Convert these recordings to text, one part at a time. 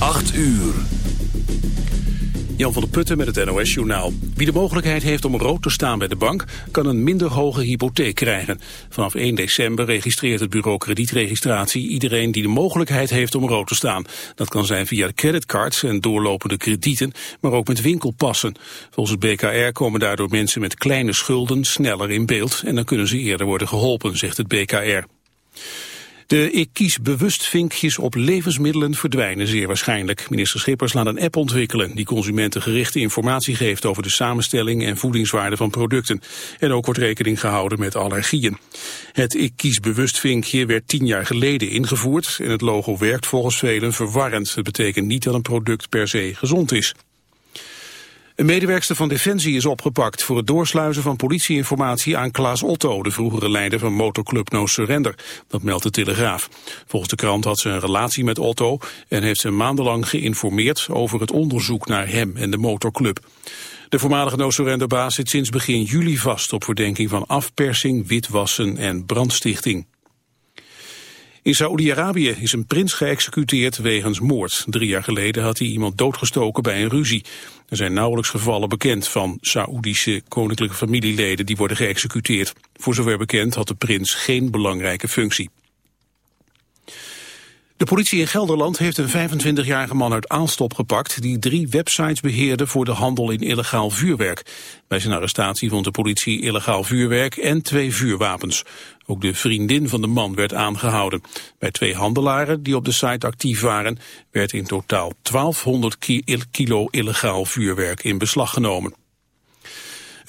8 uur. Jan van der Putten met het NOS-journaal. Wie de mogelijkheid heeft om rood te staan bij de bank... kan een minder hoge hypotheek krijgen. Vanaf 1 december registreert het bureau kredietregistratie... iedereen die de mogelijkheid heeft om rood te staan. Dat kan zijn via creditcards en doorlopende kredieten... maar ook met winkelpassen. Volgens het BKR komen daardoor mensen met kleine schulden... sneller in beeld en dan kunnen ze eerder worden geholpen, zegt het BKR. De ik kies bewust vinkjes op levensmiddelen verdwijnen zeer waarschijnlijk. Minister Schippers laat een app ontwikkelen die consumenten gerichte informatie geeft over de samenstelling en voedingswaarde van producten. En ook wordt rekening gehouden met allergieën. Het ik kies bewust vinkje werd tien jaar geleden ingevoerd en het logo werkt volgens velen verwarrend. Het betekent niet dat een product per se gezond is. Een medewerkster van Defensie is opgepakt voor het doorsluizen van politieinformatie aan Klaas Otto, de vroegere leider van motorclub No Surrender. Dat meldt de Telegraaf. Volgens de krant had ze een relatie met Otto en heeft ze maandenlang geïnformeerd over het onderzoek naar hem en de motorclub. De voormalige No Surrender baas zit sinds begin juli vast op verdenking van afpersing, witwassen en brandstichting. In Saoedi-Arabië is een prins geëxecuteerd wegens moord. Drie jaar geleden had hij iemand doodgestoken bij een ruzie. Er zijn nauwelijks gevallen bekend van Saoedische koninklijke familieleden die worden geëxecuteerd. Voor zover bekend had de prins geen belangrijke functie. De politie in Gelderland heeft een 25-jarige man uit Aalstop gepakt... die drie websites beheerde voor de handel in illegaal vuurwerk. Bij zijn arrestatie vond de politie illegaal vuurwerk en twee vuurwapens. Ook de vriendin van de man werd aangehouden. Bij twee handelaren die op de site actief waren... werd in totaal 1200 kilo illegaal vuurwerk in beslag genomen.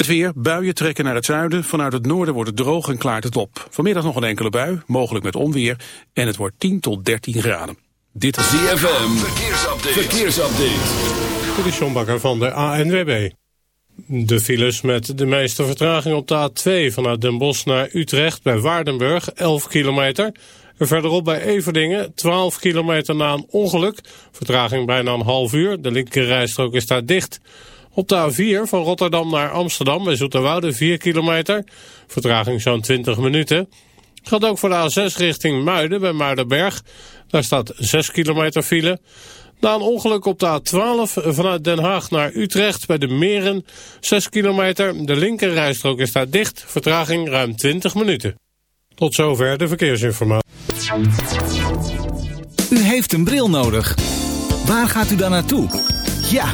Het weer, buien trekken naar het zuiden. Vanuit het noorden wordt het droog en klaart het op. Vanmiddag nog een enkele bui, mogelijk met onweer. En het wordt 10 tot 13 graden. Dit is ZFM, verkeersupdate. verkeersupdate. Dit is John Bakker van de ANWB. De files met de meeste vertraging op de A2 vanuit Den Bosch naar Utrecht bij Waardenburg, 11 kilometer. verderop bij Everdingen, 12 kilometer na een ongeluk. Vertraging bijna een half uur, de linkerrijstrook is daar dicht. Op de A4 van Rotterdam naar Amsterdam bij Zoeterwoude 4 kilometer. Vertraging zo'n 20 minuten. Gaat ook voor de A6 richting Muiden bij Muidenberg. Daar staat 6 kilometer file. Na een ongeluk op de A12 vanuit Den Haag naar Utrecht bij de Meren. 6 kilometer. De linkerrijstrook is daar dicht. Vertraging ruim 20 minuten. Tot zover de verkeersinformatie. U heeft een bril nodig. Waar gaat u dan naartoe? Ja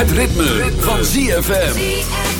Het ritme, van ZFM.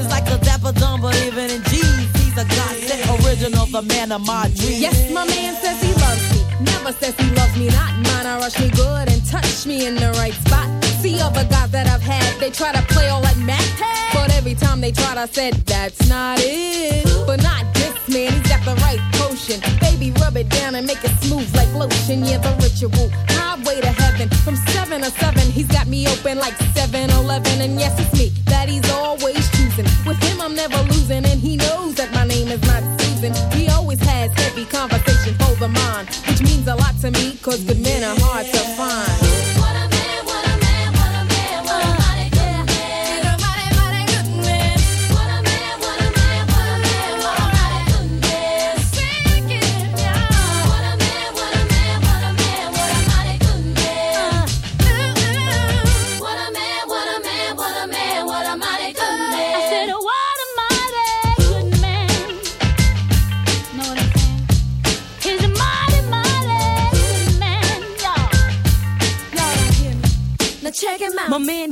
is like a dapper dumb, but even in G's, he's a godsend original, the man of my dreams. Yes, my man says he loves me, never says he loves me not. Mine, I rush me good and touch me in the right spot. See other guys that I've had, they try to play all like Matt, but every time they tried, I said that's not it. But not this man, he's got the right potion. Baby, rub it down and make it smooth like lotion. Yeah, the ritual highway to heaven. From seven to seven, he's got me open like 7-Eleven, and yes, it's me that he's on he knows that my name is not Susan. He always has heavy conversation the mind, which means a lot to me, cause good men are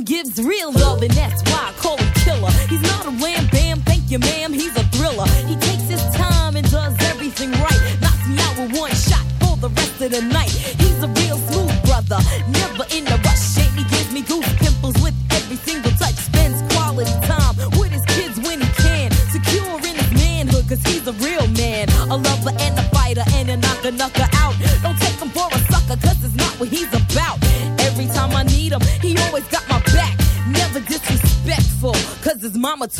gives real love, and that's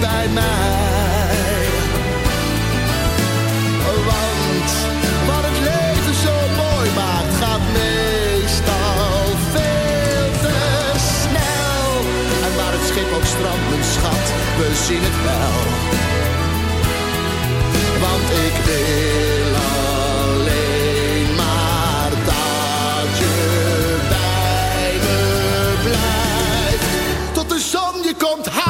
bij mij. Want wat het leven zo mooi maakt, gaat meestal veel te snel. En waar het schip ook strandt, mijn schat, we zien het wel. Want ik wil alleen maar dat je bij me blijft. Tot de zon je komt halen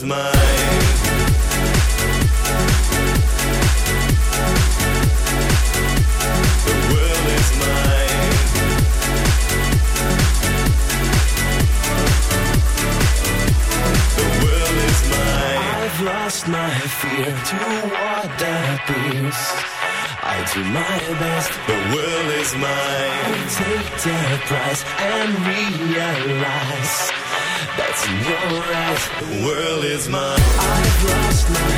was mine. lost my fear to what that beast. I do my best, the world is mine. I take the price and it's in your eyes, the world is mine. I've lost my